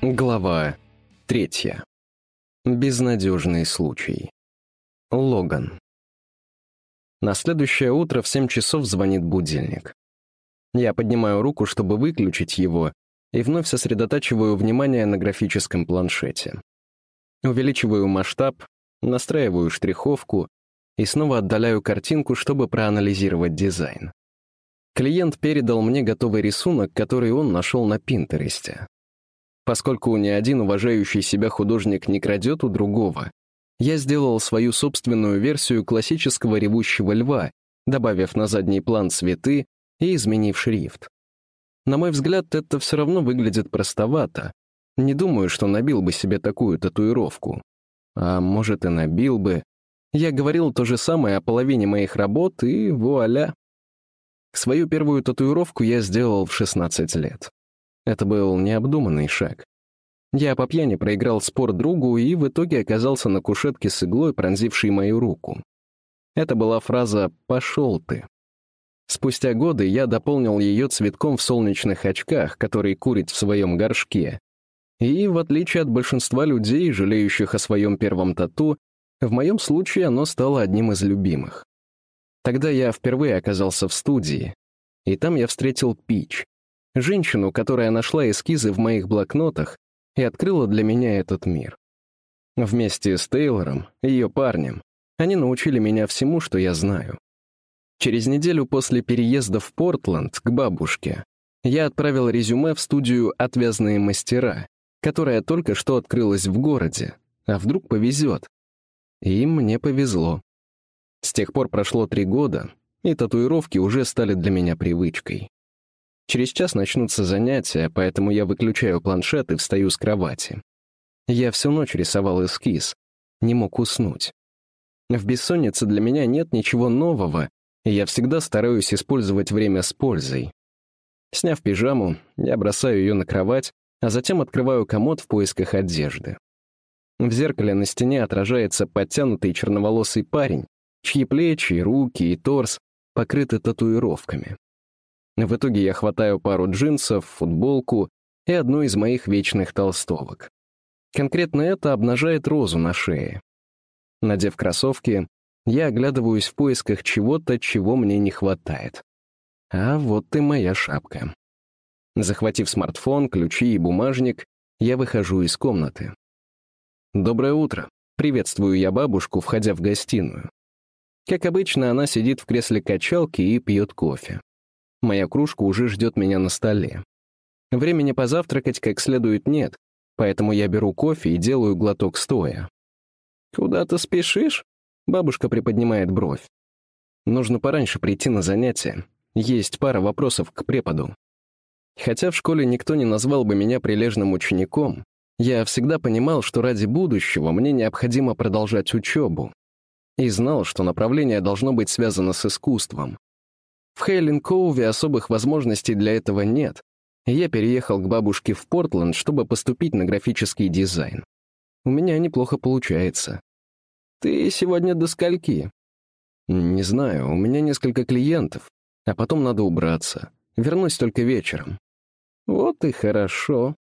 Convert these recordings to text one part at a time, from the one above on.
Глава третья. Безнадежный случай. Логан. На следующее утро в 7 часов звонит будильник. Я поднимаю руку, чтобы выключить его, и вновь сосредотачиваю внимание на графическом планшете. Увеличиваю масштаб, настраиваю штриховку и снова отдаляю картинку, чтобы проанализировать дизайн. Клиент передал мне готовый рисунок, который он нашел на Пинтересте. Поскольку ни один уважающий себя художник не крадет у другого, я сделал свою собственную версию классического ревущего льва, добавив на задний план цветы и изменив шрифт. На мой взгляд, это все равно выглядит простовато. Не думаю, что набил бы себе такую татуировку. А может, и набил бы. Я говорил то же самое о половине моих работ, и вуаля. Свою первую татуировку я сделал в 16 лет. Это был необдуманный шаг. Я по пьяни проиграл спор другу и в итоге оказался на кушетке с иглой, пронзившей мою руку. Это была фраза «пошел ты». Спустя годы я дополнил ее цветком в солнечных очках, который курит в своем горшке. И, в отличие от большинства людей, жалеющих о своем первом тату, в моем случае оно стало одним из любимых. Тогда я впервые оказался в студии, и там я встретил Пич, женщину, которая нашла эскизы в моих блокнотах и открыла для меня этот мир. Вместе с Тейлором, ее парнем, они научили меня всему, что я знаю. Через неделю после переезда в Портленд к бабушке я отправил резюме в студию «Отвязные мастера», которая только что открылась в городе, а вдруг повезет. И мне повезло. С тех пор прошло три года, и татуировки уже стали для меня привычкой. Через час начнутся занятия, поэтому я выключаю планшет и встаю с кровати. Я всю ночь рисовал эскиз, не мог уснуть. В бессоннице для меня нет ничего нового, и я всегда стараюсь использовать время с пользой. Сняв пижаму, я бросаю ее на кровать, а затем открываю комод в поисках одежды. В зеркале на стене отражается подтянутый черноволосый парень, чьи плечи, руки и торс покрыты татуировками. В итоге я хватаю пару джинсов, футболку и одну из моих вечных толстовок. Конкретно это обнажает розу на шее. Надев кроссовки, я оглядываюсь в поисках чего-то, чего мне не хватает. А вот и моя шапка. Захватив смартфон, ключи и бумажник, я выхожу из комнаты. «Доброе утро», — приветствую я бабушку, входя в гостиную. Как обычно, она сидит в кресле качалки и пьет кофе. Моя кружка уже ждет меня на столе. Времени позавтракать как следует нет, поэтому я беру кофе и делаю глоток стоя. «Куда ты спешишь?» — бабушка приподнимает бровь. «Нужно пораньше прийти на занятия. Есть пара вопросов к преподу». Хотя в школе никто не назвал бы меня прилежным учеником, я всегда понимал, что ради будущего мне необходимо продолжать учебу. И знал, что направление должно быть связано с искусством. В Хейлин-Коуве особых возможностей для этого нет, я переехал к бабушке в Портленд, чтобы поступить на графический дизайн. У меня неплохо получается. «Ты сегодня до скольки?» «Не знаю, у меня несколько клиентов, а потом надо убраться. Вернусь только вечером». «Вот и хорошо».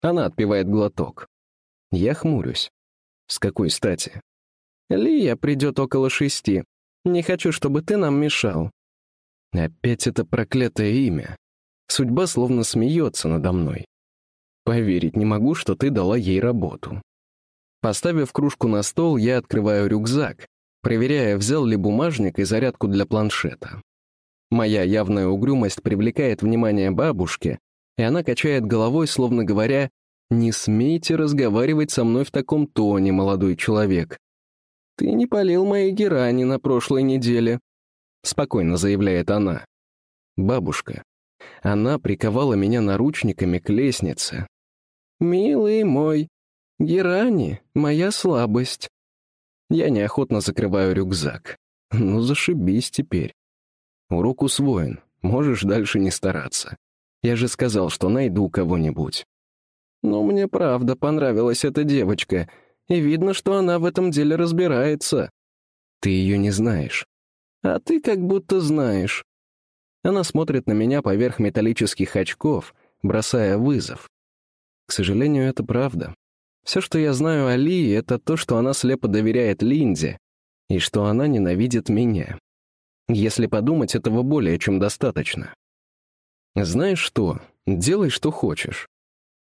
Она отпивает глоток. Я хмурюсь. С какой стати? «Лия придет около шести. Не хочу, чтобы ты нам мешал. Опять это проклятое имя. Судьба словно смеется надо мной. Поверить не могу, что ты дала ей работу. Поставив кружку на стол, я открываю рюкзак, проверяя, взял ли бумажник и зарядку для планшета. Моя явная угрюмость привлекает внимание бабушки, и она качает головой, словно говоря, «Не смейте разговаривать со мной в таком тоне, молодой человек. Ты не полил мои герани на прошлой неделе. — спокойно заявляет она. «Бабушка. Она приковала меня наручниками к лестнице». «Милый мой, герани — моя слабость». Я неохотно закрываю рюкзак. Ну, зашибись теперь. Урок усвоен, можешь дальше не стараться. Я же сказал, что найду кого-нибудь. Но мне правда понравилась эта девочка, и видно, что она в этом деле разбирается. Ты ее не знаешь. А ты как будто знаешь. Она смотрит на меня поверх металлических очков, бросая вызов. К сожалению, это правда. Все, что я знаю о Ли, это то, что она слепо доверяет Линде и что она ненавидит меня. Если подумать, этого более чем достаточно. Знаешь что? Делай, что хочешь.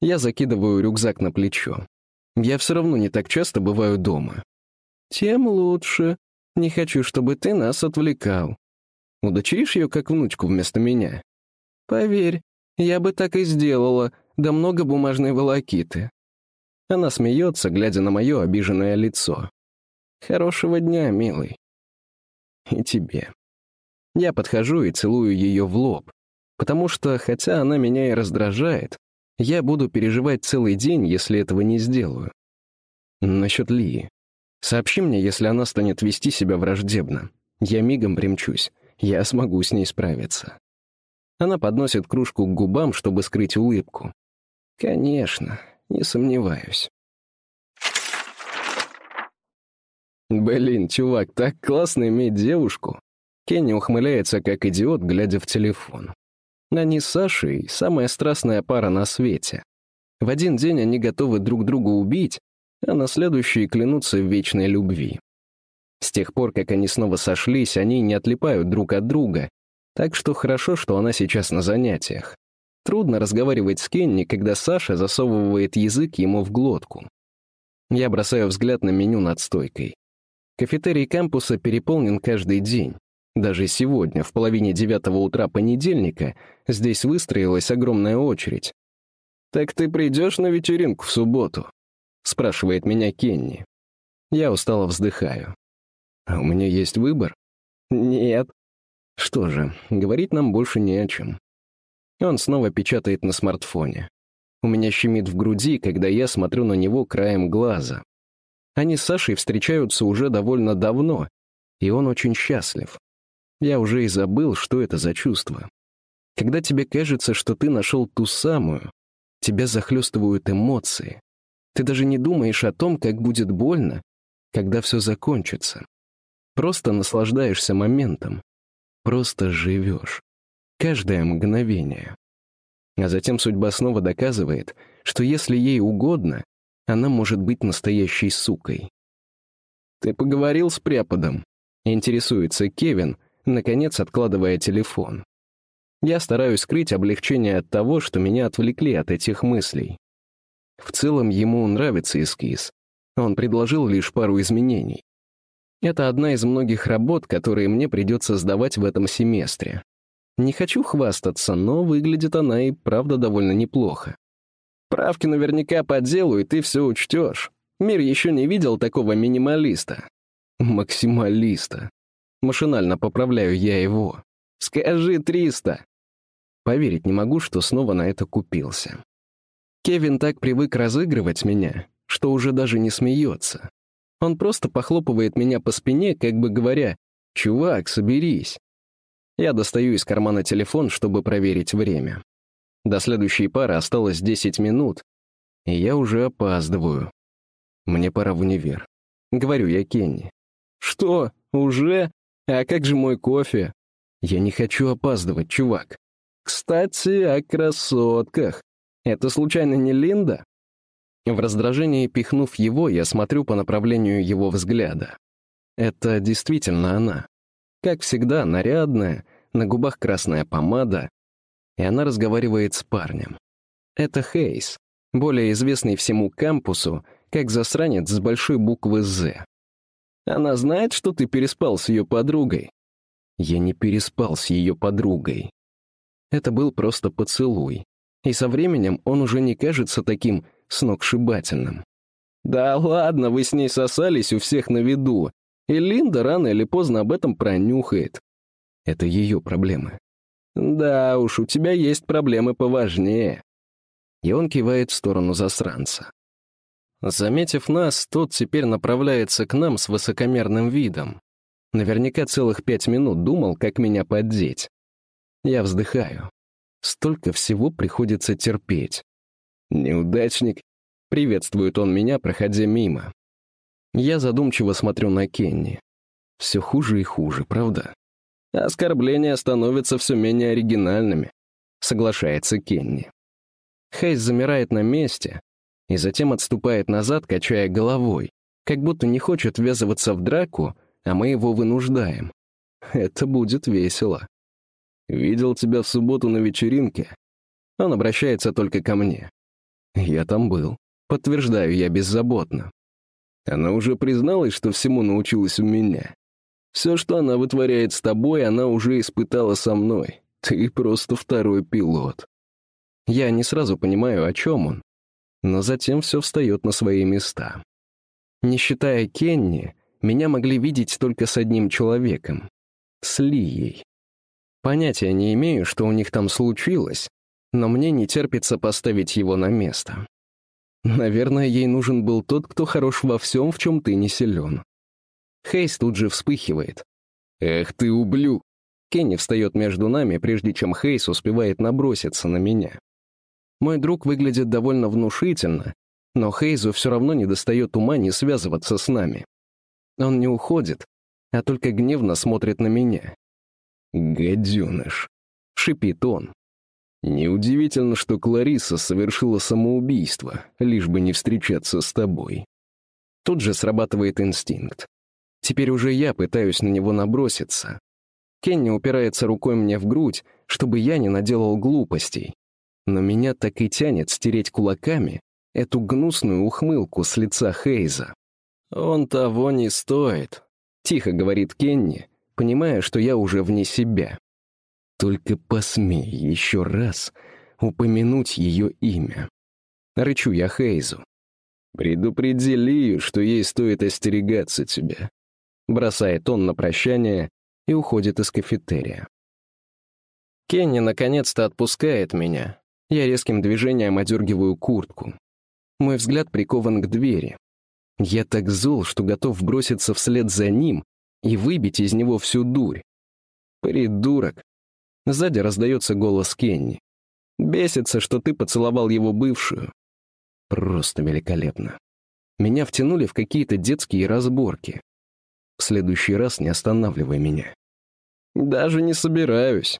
Я закидываю рюкзак на плечо. Я все равно не так часто бываю дома. Тем лучше. Не хочу, чтобы ты нас отвлекал. Удочеришь ее как внучку вместо меня? Поверь, я бы так и сделала, да много бумажной волокиты. Она смеется, глядя на мое обиженное лицо. Хорошего дня, милый. И тебе. Я подхожу и целую ее в лоб, потому что, хотя она меня и раздражает, я буду переживать целый день, если этого не сделаю. Насчет Лии. Сообщи мне, если она станет вести себя враждебно. Я мигом примчусь. Я смогу с ней справиться. Она подносит кружку к губам, чтобы скрыть улыбку. Конечно, не сомневаюсь. Блин, чувак, так классно иметь девушку. Кенни ухмыляется, как идиот, глядя в телефон. Они с Сашей — самая страстная пара на свете. В один день они готовы друг друга убить, а на следующий клянутся в вечной любви. С тех пор, как они снова сошлись, они не отлипают друг от друга, так что хорошо, что она сейчас на занятиях. Трудно разговаривать с Кенни, когда Саша засовывает язык ему в глотку. Я бросаю взгляд на меню над стойкой. Кафетерий кампуса переполнен каждый день. Даже сегодня, в половине девятого утра понедельника, здесь выстроилась огромная очередь. «Так ты придешь на вечеринку в субботу?» — спрашивает меня Кенни. Я устало вздыхаю. «А у меня есть выбор?» «Нет». Что же, говорить нам больше не о чем. Он снова печатает на смартфоне. У меня щемит в груди, когда я смотрю на него краем глаза. Они с Сашей встречаются уже довольно давно, и он очень счастлив. Я уже и забыл, что это за чувство. Когда тебе кажется, что ты нашел ту самую, тебя захлестывают эмоции. Ты даже не думаешь о том, как будет больно, когда все закончится. Просто наслаждаешься моментом. Просто живешь. Каждое мгновение. А затем судьба снова доказывает, что если ей угодно, она может быть настоящей сукой. «Ты поговорил с преподом?» — интересуется Кевин, наконец откладывая телефон. Я стараюсь скрыть облегчение от того, что меня отвлекли от этих мыслей. В целом ему нравится эскиз. Он предложил лишь пару изменений. Это одна из многих работ, которые мне придется сдавать в этом семестре. Не хочу хвастаться, но выглядит она и правда довольно неплохо. Правки наверняка по делу, и ты все учтешь. Мир еще не видел такого минималиста. Максималиста. Машинально поправляю я его. Скажи триста. Поверить не могу, что снова на это купился. Кевин так привык разыгрывать меня, что уже даже не смеется. Он просто похлопывает меня по спине, как бы говоря, «Чувак, соберись». Я достаю из кармана телефон, чтобы проверить время. До следующей пары осталось 10 минут, и я уже опаздываю. Мне пора в универ. Говорю я Кенни. «Что? Уже? А как же мой кофе?» «Я не хочу опаздывать, чувак». «Кстати, о красотках. Это случайно не Линда?» В раздражении пихнув его, я смотрю по направлению его взгляда. Это действительно она. Как всегда, нарядная, на губах красная помада, и она разговаривает с парнем. Это Хейс, более известный всему кампусу, как засранец с большой буквы «З». Она знает, что ты переспал с ее подругой? Я не переспал с ее подругой. Это был просто поцелуй. И со временем он уже не кажется таким сногсшибательным. Да ладно, вы с ней сосались у всех на виду, и Линда рано или поздно об этом пронюхает. Это ее проблемы. «Да уж, у тебя есть проблемы поважнее». И он кивает в сторону засранца. Заметив нас, тот теперь направляется к нам с высокомерным видом. Наверняка целых пять минут думал, как меня поддеть. Я вздыхаю. Столько всего приходится терпеть. «Неудачник», — приветствует он меня, проходя мимо. Я задумчиво смотрю на Кенни. Все хуже и хуже, правда? Оскорбления становятся все менее оригинальными, соглашается Кенни. Хейс замирает на месте и затем отступает назад, качая головой, как будто не хочет ввязываться в драку, а мы его вынуждаем. Это будет весело. «Видел тебя в субботу на вечеринке». Он обращается только ко мне. Я там был. Подтверждаю я беззаботно. Она уже призналась, что всему научилась у меня. Все, что она вытворяет с тобой, она уже испытала со мной. Ты просто второй пилот. Я не сразу понимаю, о чем он, но затем все встает на свои места. Не считая Кенни, меня могли видеть только с одним человеком — с Лией. Понятия не имею, что у них там случилось, но мне не терпится поставить его на место. Наверное, ей нужен был тот, кто хорош во всем, в чем ты не силен. Хейс тут же вспыхивает. «Эх ты, ублю!» Кенни встает между нами, прежде чем Хейс успевает наброситься на меня. Мой друг выглядит довольно внушительно, но Хейзу все равно не достает ума не связываться с нами. Он не уходит, а только гневно смотрит на меня. «Гаденыш!» — шипит он. Неудивительно, что Клариса совершила самоубийство, лишь бы не встречаться с тобой. Тут же срабатывает инстинкт. Теперь уже я пытаюсь на него наброситься. Кенни упирается рукой мне в грудь, чтобы я не наделал глупостей. Но меня так и тянет стереть кулаками эту гнусную ухмылку с лица Хейза. «Он того не стоит», — тихо говорит Кенни, понимая, что я уже вне себя. Только посмей еще раз упомянуть ее имя. Рычу я Хейзу. «Предупреди Лию, что ей стоит остерегаться тебя», — бросает он на прощание и уходит из кафетерия. Кенни наконец-то отпускает меня. Я резким движением одергиваю куртку. Мой взгляд прикован к двери. Я так зол, что готов броситься вслед за ним и выбить из него всю дурь. Придурок. Сзади раздается голос Кенни. Бесится, что ты поцеловал его бывшую. Просто великолепно. Меня втянули в какие-то детские разборки. В следующий раз не останавливай меня. Даже не собираюсь.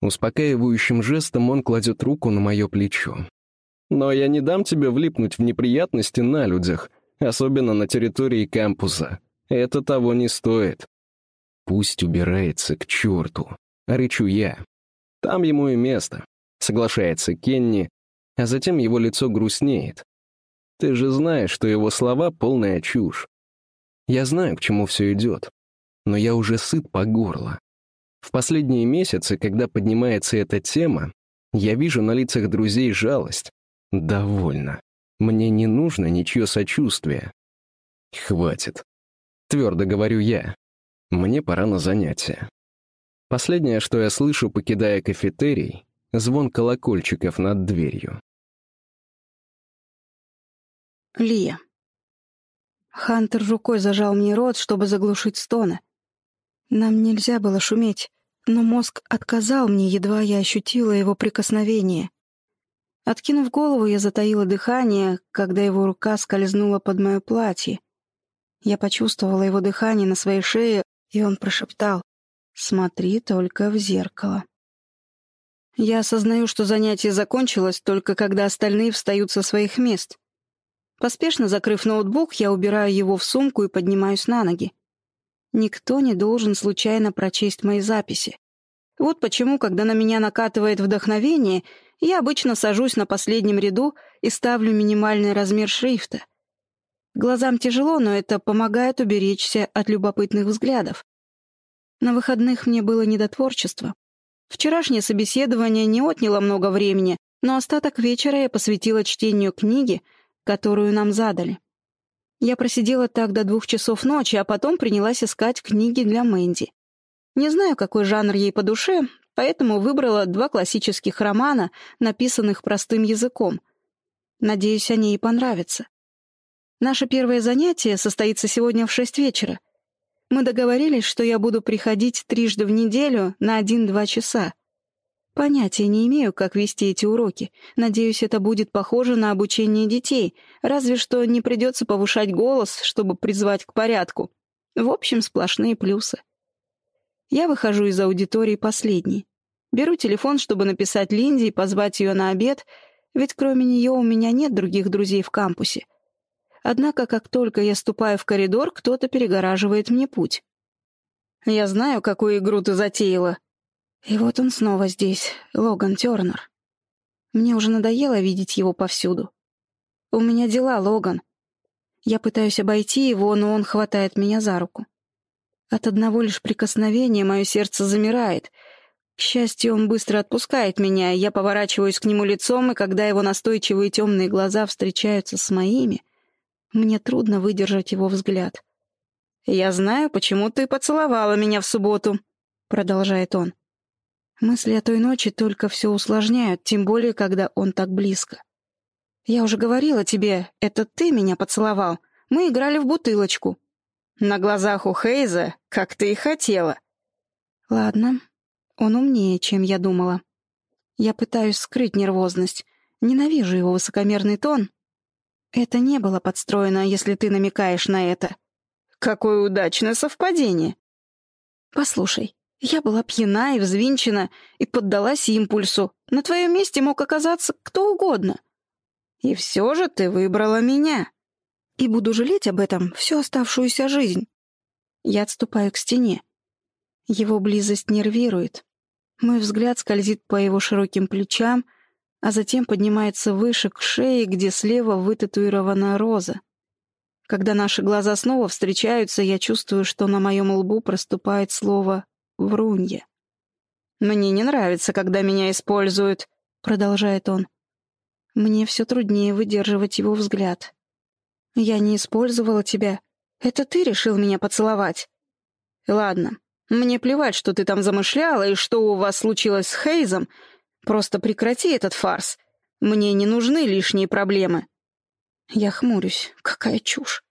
Успокаивающим жестом он кладет руку на мое плечо. Но я не дам тебе влипнуть в неприятности на людях, особенно на территории кампуса. Это того не стоит. Пусть убирается к черту. — рычу я. «Там ему и место», — соглашается Кенни, а затем его лицо грустнеет. «Ты же знаешь, что его слова — полная чушь. Я знаю, к чему все идет, но я уже сыт по горло. В последние месяцы, когда поднимается эта тема, я вижу на лицах друзей жалость. Довольно. Мне не нужно ничье сочувствие. Хватит. Твердо говорю я. Мне пора на занятия. Последнее, что я слышу, покидая кафетерий, звон колокольчиков над дверью. Лия. Хантер рукой зажал мне рот, чтобы заглушить стоны. Нам нельзя было шуметь, но мозг отказал мне, едва я ощутила его прикосновение. Откинув голову, я затаила дыхание, когда его рука скользнула под мое платье. Я почувствовала его дыхание на своей шее, и он прошептал. Смотри только в зеркало. Я осознаю, что занятие закончилось только когда остальные встают со своих мест. Поспешно закрыв ноутбук, я убираю его в сумку и поднимаюсь на ноги. Никто не должен случайно прочесть мои записи. Вот почему, когда на меня накатывает вдохновение, я обычно сажусь на последнем ряду и ставлю минимальный размер шрифта. Глазам тяжело, но это помогает уберечься от любопытных взглядов. На выходных мне было не до творчества. Вчерашнее собеседование не отняло много времени, но остаток вечера я посвятила чтению книги, которую нам задали. Я просидела так до двух часов ночи, а потом принялась искать книги для Мэнди. Не знаю, какой жанр ей по душе, поэтому выбрала два классических романа, написанных простым языком. Надеюсь, они ей понравятся. Наше первое занятие состоится сегодня в шесть вечера — мы договорились, что я буду приходить трижды в неделю на один-два часа. Понятия не имею, как вести эти уроки. Надеюсь, это будет похоже на обучение детей, разве что не придется повышать голос, чтобы призвать к порядку. В общем, сплошные плюсы. Я выхожу из аудитории последней. Беру телефон, чтобы написать Линде и позвать ее на обед, ведь кроме нее у меня нет других друзей в кампусе. Однако, как только я ступаю в коридор, кто-то перегораживает мне путь. «Я знаю, какую игру ты затеяла». И вот он снова здесь, Логан Тернер. Мне уже надоело видеть его повсюду. «У меня дела, Логан». Я пытаюсь обойти его, но он хватает меня за руку. От одного лишь прикосновения мое сердце замирает. К счастью, он быстро отпускает меня, я поворачиваюсь к нему лицом, и когда его настойчивые темные глаза встречаются с моими — мне трудно выдержать его взгляд. «Я знаю, почему ты поцеловала меня в субботу», — продолжает он. Мысли о той ночи только все усложняют, тем более, когда он так близко. «Я уже говорила тебе, это ты меня поцеловал. Мы играли в бутылочку». «На глазах у Хейза, как ты и хотела». «Ладно, он умнее, чем я думала. Я пытаюсь скрыть нервозность. Ненавижу его высокомерный тон, это не было подстроено, если ты намекаешь на это. Какое удачное совпадение. Послушай, я была пьяна и взвинчена и поддалась импульсу. На твоем месте мог оказаться кто угодно. И все же ты выбрала меня. И буду жалеть об этом всю оставшуюся жизнь. Я отступаю к стене. Его близость нервирует. Мой взгляд скользит по его широким плечам, а затем поднимается выше к шее, где слева вытатуирована роза. Когда наши глаза снова встречаются, я чувствую, что на моем лбу проступает слово «врунье». «Мне не нравится, когда меня используют», — продолжает он. Мне все труднее выдерживать его взгляд. «Я не использовала тебя. Это ты решил меня поцеловать?» «Ладно, мне плевать, что ты там замышляла и что у вас случилось с Хейзом, Просто прекрати этот фарс. Мне не нужны лишние проблемы. Я хмурюсь. Какая чушь.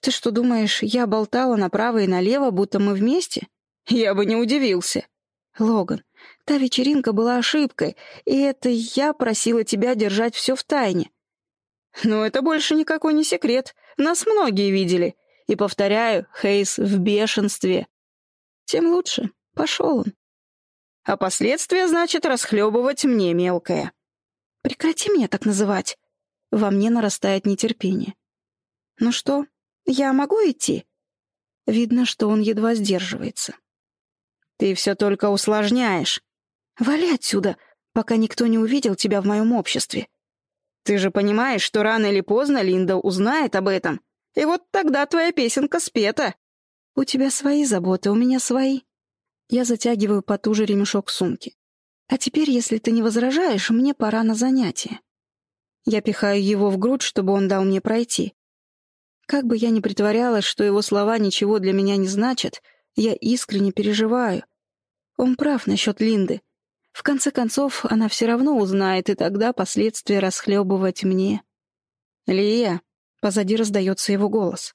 Ты что думаешь, я болтала направо и налево, будто мы вместе? Я бы не удивился. Логан, та вечеринка была ошибкой, и это я просила тебя держать все в тайне. Но это больше никакой не секрет. Нас многие видели. И, повторяю, Хейс в бешенстве. Тем лучше. Пошел он. А последствия, значит, расхлебывать мне мелкое. Прекрати меня так называть. Во мне нарастает нетерпение. Ну что, я могу идти? Видно, что он едва сдерживается. Ты все только усложняешь. Вали отсюда, пока никто не увидел тебя в моем обществе. Ты же понимаешь, что рано или поздно Линда узнает об этом. И вот тогда твоя песенка спета. У тебя свои заботы, у меня свои. Я затягиваю потуже ремешок сумки. «А теперь, если ты не возражаешь, мне пора на занятие». Я пихаю его в грудь, чтобы он дал мне пройти. Как бы я ни притворялась, что его слова ничего для меня не значат, я искренне переживаю. Он прав насчет Линды. В конце концов, она все равно узнает, и тогда последствия расхлебывать мне. «Лия!» — позади раздается его голос.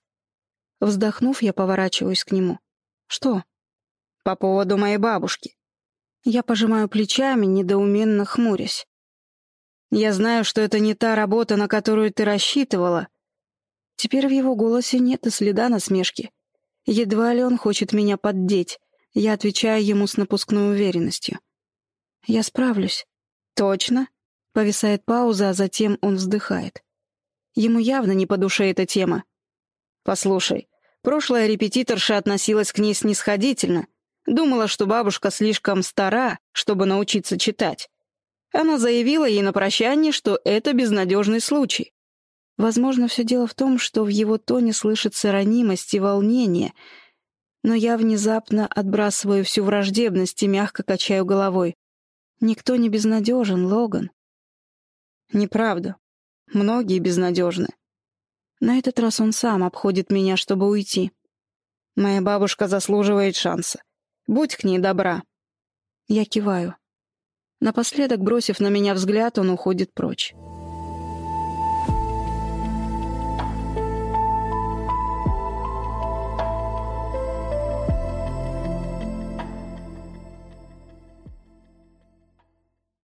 Вздохнув, я поворачиваюсь к нему. «Что?» По поводу моей бабушки. Я пожимаю плечами, недоуменно хмурясь. Я знаю, что это не та работа, на которую ты рассчитывала. Теперь в его голосе нет и следа насмешки. Едва ли он хочет меня поддеть. Я отвечаю ему с напускной уверенностью. Я справлюсь. Точно? Повисает пауза, а затем он вздыхает. Ему явно не по душе эта тема. Послушай, прошлая репетиторша относилась к ней снисходительно — Думала, что бабушка слишком стара, чтобы научиться читать. Она заявила ей на прощание, что это безнадежный случай. Возможно, все дело в том, что в его тоне слышится ранимость и волнение, но я внезапно отбрасываю всю враждебность и мягко качаю головой. Никто не безнадежен, Логан. Неправда. Многие безнадежны. На этот раз он сам обходит меня, чтобы уйти. Моя бабушка заслуживает шанса. Будь к ней добра». Я киваю. Напоследок, бросив на меня взгляд, он уходит прочь.